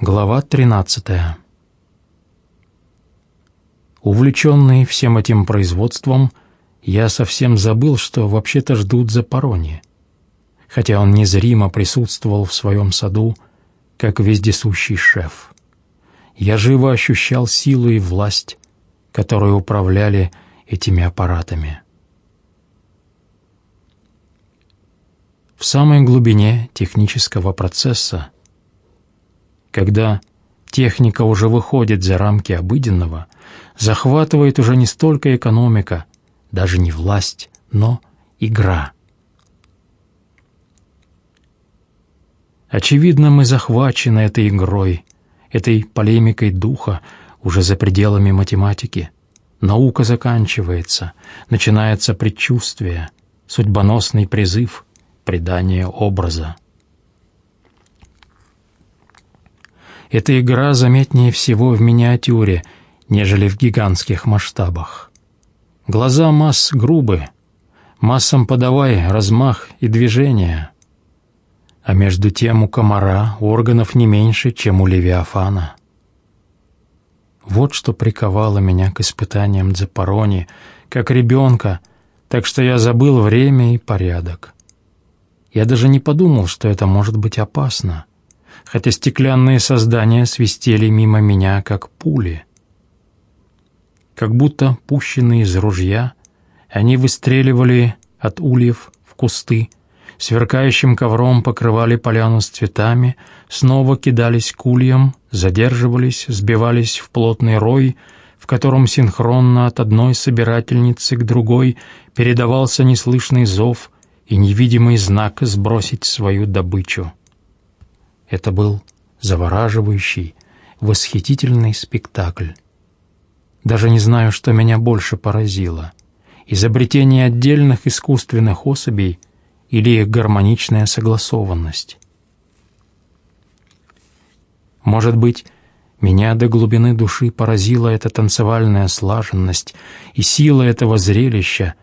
Глава 13 Увлеченный всем этим производством, я совсем забыл, что вообще-то ждут за Парони, хотя он незримо присутствовал в своем саду, как вездесущий шеф. Я живо ощущал силу и власть, которые управляли этими аппаратами. В самой глубине технического процесса когда техника уже выходит за рамки обыденного, захватывает уже не столько экономика, даже не власть, но игра. Очевидно, мы захвачены этой игрой, этой полемикой духа уже за пределами математики. Наука заканчивается, начинается предчувствие, судьбоносный призыв, предание образа. Эта игра заметнее всего в миниатюре, нежели в гигантских масштабах. Глаза масс грубы, массам подавай размах и движение. А между тем у комара органов не меньше, чем у левиафана. Вот что приковало меня к испытаниям Дзапарони, как ребенка, так что я забыл время и порядок. Я даже не подумал, что это может быть опасно хотя стеклянные создания свистели мимо меня, как пули. Как будто пущенные из ружья, они выстреливали от ульев в кусты, сверкающим ковром покрывали поляну с цветами, снова кидались к ульям, задерживались, сбивались в плотный рой, в котором синхронно от одной собирательницы к другой передавался неслышный зов и невидимый знак сбросить свою добычу. Это был завораживающий, восхитительный спектакль. Даже не знаю, что меня больше поразило. Изобретение отдельных искусственных особей или их гармоничная согласованность. Может быть, меня до глубины души поразила эта танцевальная слаженность и сила этого зрелища,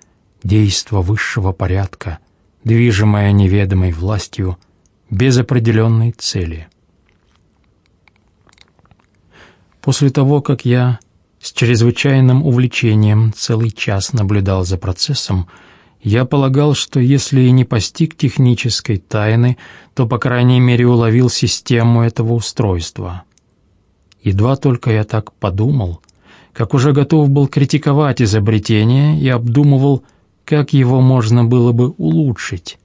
действо высшего порядка, движимое неведомой властью — без определенной цели. После того, как я с чрезвычайным увлечением целый час наблюдал за процессом, я полагал, что если и не постиг технической тайны, то, по крайней мере, уловил систему этого устройства. Едва только я так подумал, как уже готов был критиковать изобретение и обдумывал, как его можно было бы улучшить.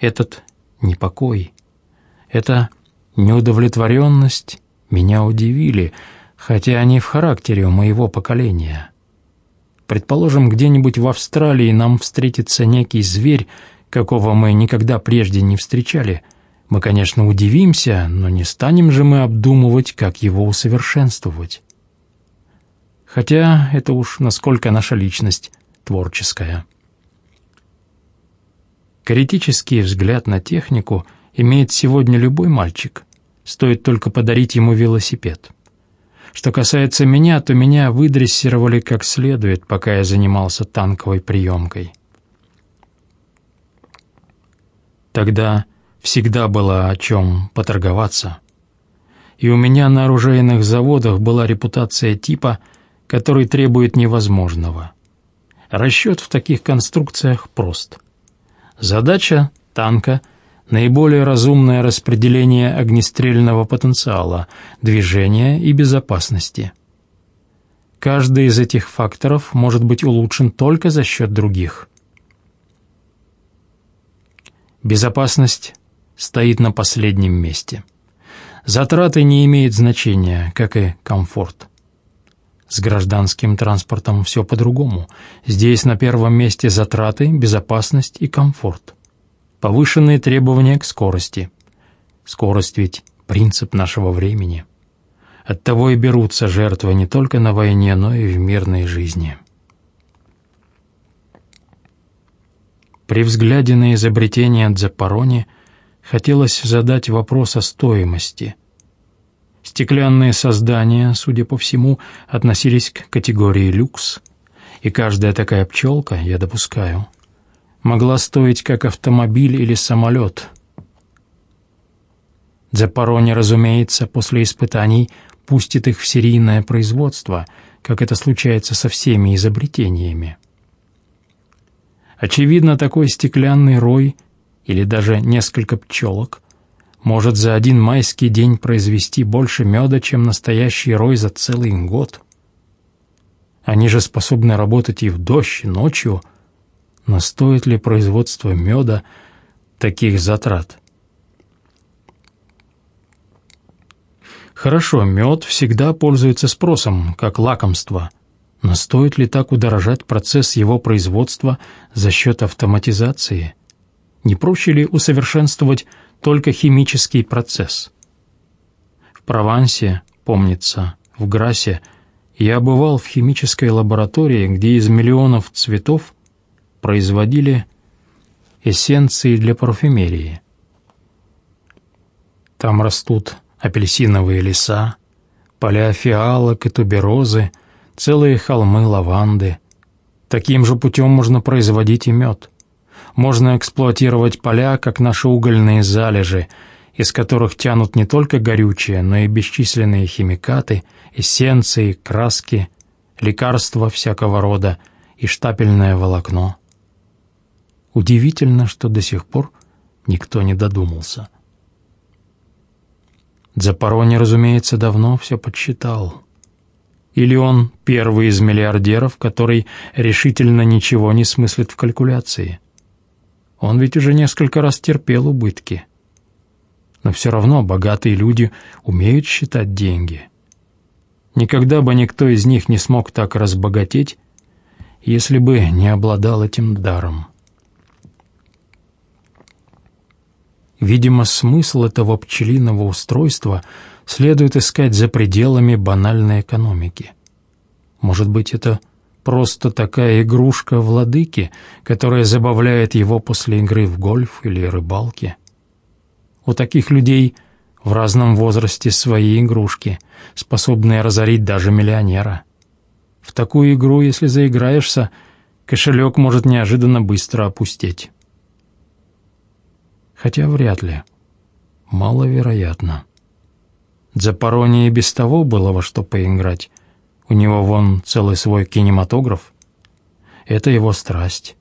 Этот непокой. Эта неудовлетворенность меня удивили, хотя они в характере у моего поколения. Предположим, где-нибудь в Австралии нам встретится некий зверь, какого мы никогда прежде не встречали. Мы, конечно, удивимся, но не станем же мы обдумывать, как его усовершенствовать. Хотя это уж насколько наша личность творческая. Критический взгляд на технику имеет сегодня любой мальчик. Стоит только подарить ему велосипед. Что касается меня, то меня выдрессировали как следует, пока я занимался танковой приемкой. Тогда всегда было о чем поторговаться. И у меня на оружейных заводах была репутация типа, который требует невозможного. Расчет в таких конструкциях прост. Задача танка – наиболее разумное распределение огнестрельного потенциала, движения и безопасности. Каждый из этих факторов может быть улучшен только за счет других. Безопасность стоит на последнем месте. Затраты не имеют значения, как и комфорт. С гражданским транспортом все по-другому. Здесь на первом месте затраты, безопасность и комфорт. Повышенные требования к скорости. Скорость ведь принцип нашего времени. Оттого и берутся жертвы не только на войне, но и в мирной жизни. При взгляде на изобретение Дзапарони хотелось задать вопрос о стоимости – Стеклянные создания, судя по всему, относились к категории люкс, и каждая такая пчелка, я допускаю, могла стоить как автомобиль или самолет. Дзапарони, разумеется, после испытаний пустит их в серийное производство, как это случается со всеми изобретениями. Очевидно, такой стеклянный рой или даже несколько пчелок может за один майский день произвести больше меда, чем настоящий рой за целый год. Они же способны работать и в дождь, и ночью, но стоит ли производство меда таких затрат? Хорошо, мед всегда пользуется спросом, как лакомство, но стоит ли так удорожать процесс его производства за счет автоматизации? Не проще ли усовершенствовать только химический процесс? В Провансе, помнится, в Грасе, я бывал в химической лаборатории, где из миллионов цветов производили эссенции для парфюмерии. Там растут апельсиновые леса, поля фиалок и туберозы, целые холмы лаванды. Таким же путем можно производить и мед. Можно эксплуатировать поля, как наши угольные залежи, из которых тянут не только горючее, но и бесчисленные химикаты, эссенции, краски, лекарства всякого рода и штапельное волокно. Удивительно, что до сих пор никто не додумался. Дзапарони, разумеется, давно все подсчитал. Или он первый из миллиардеров, который решительно ничего не смыслит в калькуляции. Он ведь уже несколько раз терпел убытки. Но все равно богатые люди умеют считать деньги. Никогда бы никто из них не смог так разбогатеть, если бы не обладал этим даром. Видимо, смысл этого пчелиного устройства следует искать за пределами банальной экономики. Может быть, это просто такая игрушка владыки, которая забавляет его после игры в гольф или рыбалки. У таких людей в разном возрасте свои игрушки, способные разорить даже миллионера. В такую игру, если заиграешься, кошелек может неожиданно быстро опустеть хотя вряд ли. Маловероятно. Дзапароне и без того было во что поиграть. У него вон целый свой кинематограф. Это его страсть.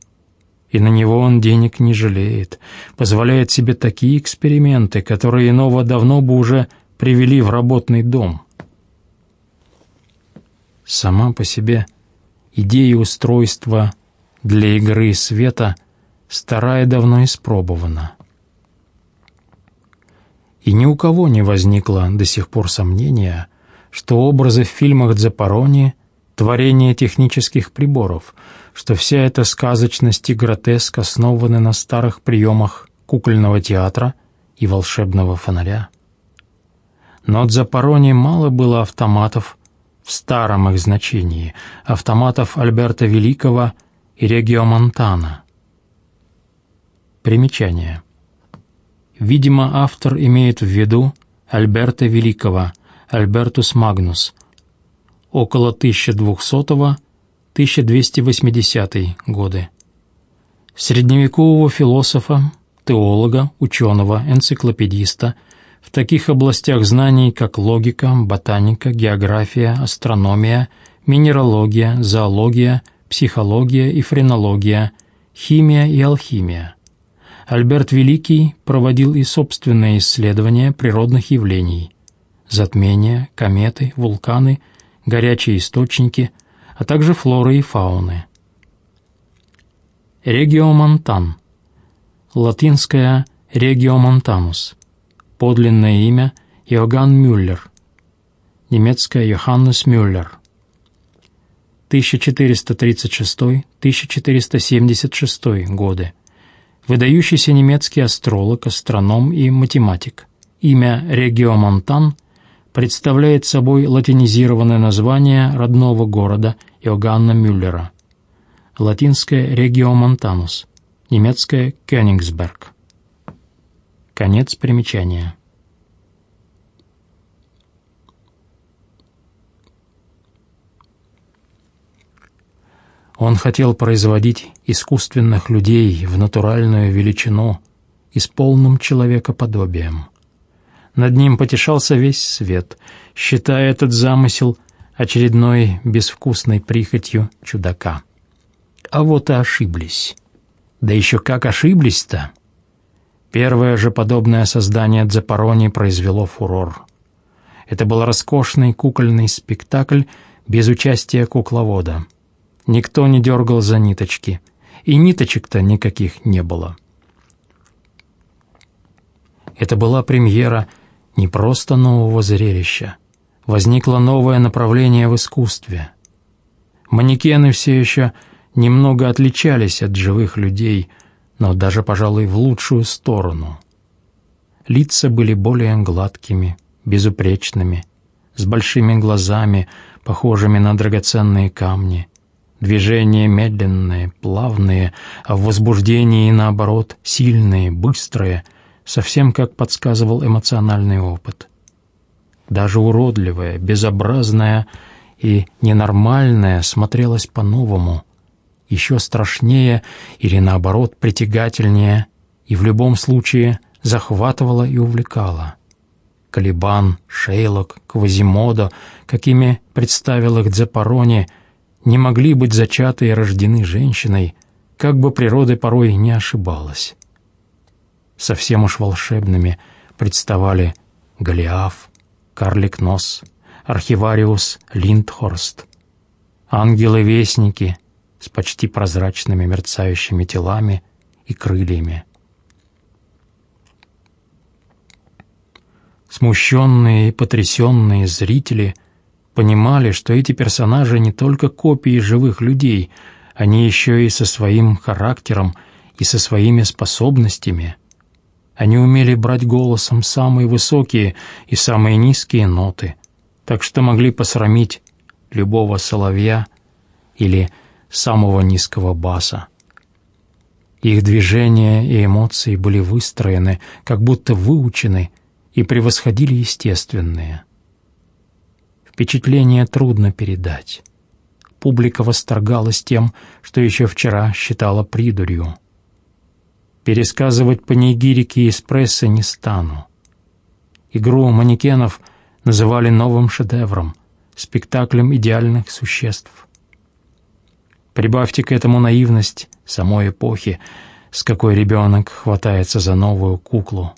И на него он денег не жалеет, позволяет себе такие эксперименты, которые иного давно бы уже привели в работный дом. Сама по себе идея устройства для игры света старая давно испробована и ни у кого не возникло до сих пор сомнения, что образы в фильмах Дзапарони — творение технических приборов, что вся эта сказочность и гротеск основаны на старых приемах кукольного театра и волшебного фонаря. Но от Запорони мало было автоматов в старом их значении, автоматов Альберта Великого и Регио Монтана. Примечание. Видимо, автор имеет в виду Альберта Великого, Альбертус Магнус, около 1200-1280 годы. Средневекового философа, теолога, ученого, энциклопедиста. В таких областях знаний, как логика, ботаника, география, астрономия, минералогия, зоология, психология и френология, химия и алхимия – Альберт Великий проводил и собственные исследования природных явлений – затмения, кометы, вулканы, горячие источники, а также флоры и фауны. Региомонтан, латинское «региомонтанус», подлинное имя Иоганн Мюллер, немецкое Йоханнес Мюллер, 1436-1476 годы, выдающийся немецкий астролог, астроном и математик. Имя Региомонтан представляет собой латинизированное название родного города Иоганна Мюллера. Латинское «Региомонтанус», немецкое «Кёнигсберг». Конец примечания. Он хотел производить искусственных людей в натуральную величину и с полным человекоподобием. Над ним потешался весь свет, считая этот замысел очередной безвкусной прихотью чудака. А вот и ошиблись. Да еще как ошиблись-то! Первое же подобное создание Дзапарони произвело фурор. Это был роскошный кукольный спектакль без участия кукловода. Никто не дергал за ниточки, и ниточек-то никаких не было. Это была премьера не просто нового зрелища. Возникло новое направление в искусстве. Манекены все еще немного отличались от живых людей, но даже, пожалуй, в лучшую сторону. Лица были более гладкими, безупречными, с большими глазами, похожими на драгоценные камни. Движения медленные, плавные, а в возбуждении, наоборот, сильные, быстрые, совсем как подсказывал эмоциональный опыт. Даже уродливая, безобразная и ненормальная смотрелась по-новому, еще страшнее или, наоборот, притягательнее, и в любом случае захватывала и увлекала. Калибан, Шейлок, Квазимодо, какими представил их Дзепарони, не могли быть зачаты и рождены женщиной, как бы природа порой не ошибалась. Совсем уж волшебными представали Голиаф, Карлик Нос, Архивариус Линдхорст, ангелы-вестники с почти прозрачными мерцающими телами и крыльями, Смущенные и потрясенные зрители понимали, что эти персонажи не только копии живых людей, они еще и со своим характером и со своими способностями. Они умели брать голосом самые высокие и самые низкие ноты, так что могли посрамить любого соловья или самого низкого баса. Их движения и эмоции были выстроены, как будто выучены и превосходили естественные. Впечатление трудно передать. Публика восторгалась тем, что еще вчера считала придурью. Пересказывать панигирики из прессы не стану. Игру манекенов называли новым шедевром, спектаклем идеальных существ. Прибавьте к этому наивность самой эпохи, с какой ребенок хватается за новую куклу.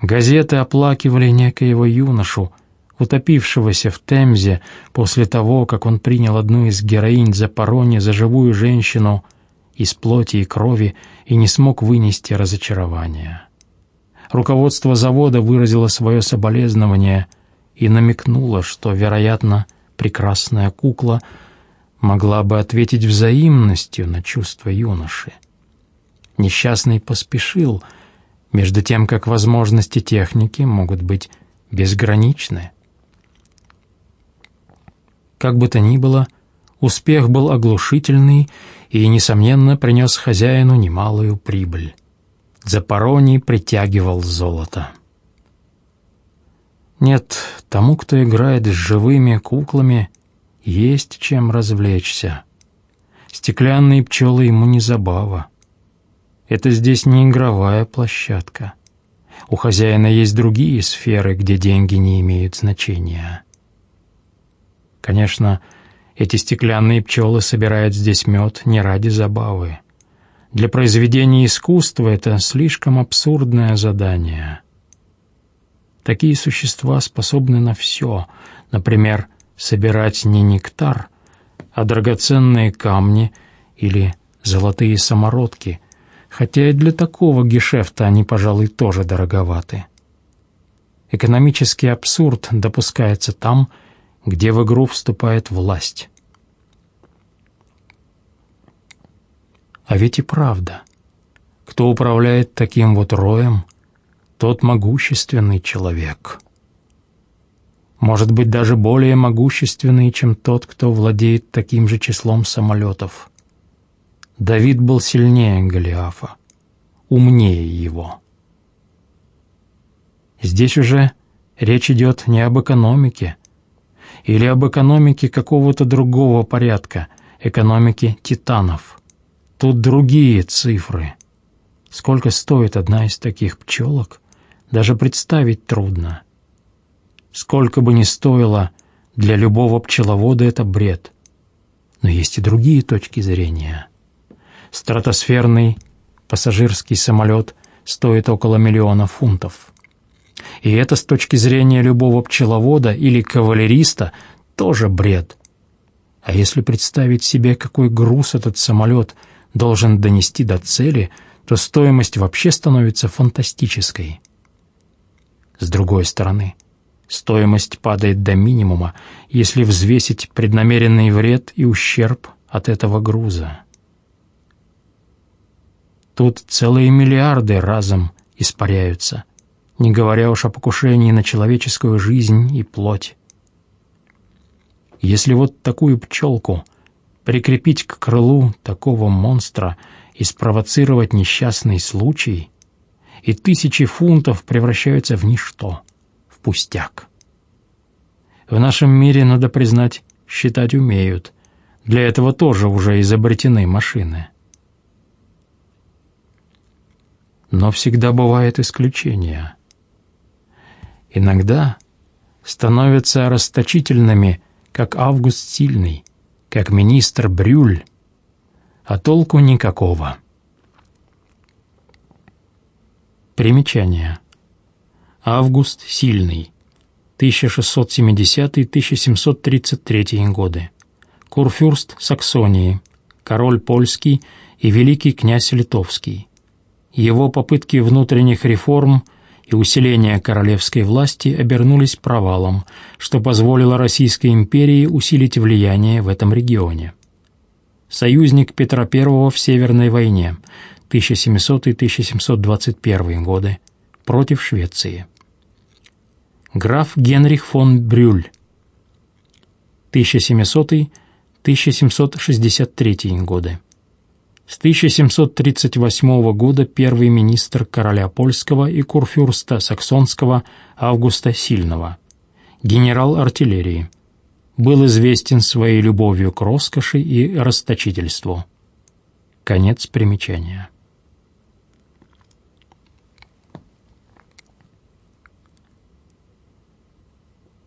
Газеты оплакивали некоего юношу, утопившегося в Темзе после того, как он принял одну из героинь за парони за живую женщину из плоти и крови и не смог вынести разочарования. Руководство завода выразило свое соболезнование и намекнуло, что, вероятно, прекрасная кукла могла бы ответить взаимностью на чувства юноши. Несчастный поспешил — между тем как возможности техники могут быть безграничны. Как бы то ни было, успех был оглушительный и, несомненно, принес хозяину немалую прибыль. Запороний притягивал золото. Нет, тому, кто играет с живыми куклами, есть чем развлечься. Стеклянные пчелы ему не забава. Это здесь не игровая площадка. У хозяина есть другие сферы, где деньги не имеют значения. Конечно, эти стеклянные пчелы собирают здесь мед не ради забавы. Для произведения искусства это слишком абсурдное задание. Такие существа способны на все, например, собирать не нектар, а драгоценные камни или золотые самородки – хотя и для такого гешефта они, пожалуй, тоже дороговаты. Экономический абсурд допускается там, где в игру вступает власть. А ведь и правда. Кто управляет таким вот роем, тот могущественный человек. Может быть, даже более могущественный, чем тот, кто владеет таким же числом самолетов. Давид был сильнее Голиафа, умнее его. Здесь уже речь идет не об экономике или об экономике какого-то другого порядка, экономике титанов. Тут другие цифры. Сколько стоит одна из таких пчелок, даже представить трудно. Сколько бы ни стоило, для любого пчеловода это бред. Но есть и другие точки зрения. Стратосферный пассажирский самолет стоит около миллиона фунтов. И это с точки зрения любого пчеловода или кавалериста тоже бред. А если представить себе, какой груз этот самолет должен донести до цели, то стоимость вообще становится фантастической. С другой стороны, стоимость падает до минимума, если взвесить преднамеренный вред и ущерб от этого груза. Тут целые миллиарды разом испаряются, не говоря уж о покушении на человеческую жизнь и плоть. Если вот такую пчелку прикрепить к крылу такого монстра и спровоцировать несчастный случай, и тысячи фунтов превращаются в ничто, в пустяк. В нашем мире, надо признать, считать умеют. Для этого тоже уже изобретены машины. Но всегда бывает исключения. Иногда становятся расточительными, как Август Сильный, как министр Брюль, а толку никакого. Примечание. Август Сильный, 1670-1733 годы. Курфюрст Саксонии, король польский и великий князь литовский. Его попытки внутренних реформ и усиления королевской власти обернулись провалом, что позволило Российской империи усилить влияние в этом регионе. Союзник Петра I в Северной войне 1700-1721 годы против Швеции. Граф Генрих фон Брюль 1700-1763 годы с 1738 года первый министр короля польского и курфюрста саксонского Августа Сильного, генерал артиллерии, был известен своей любовью к роскоши и расточительству. Конец примечания.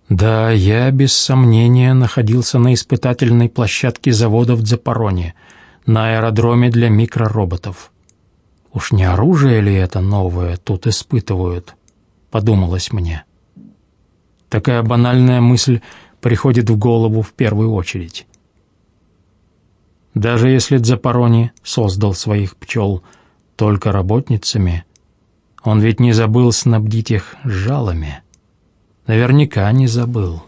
Да, я без сомнения находился на испытательной площадке завода в Дзапороне – на аэродроме для микророботов. Уж не оружие ли это новое тут испытывают, подумалось мне. Такая банальная мысль приходит в голову в первую очередь. Даже если Дзапарони создал своих пчел только работницами, он ведь не забыл снабдить их жалами. Наверняка не забыл.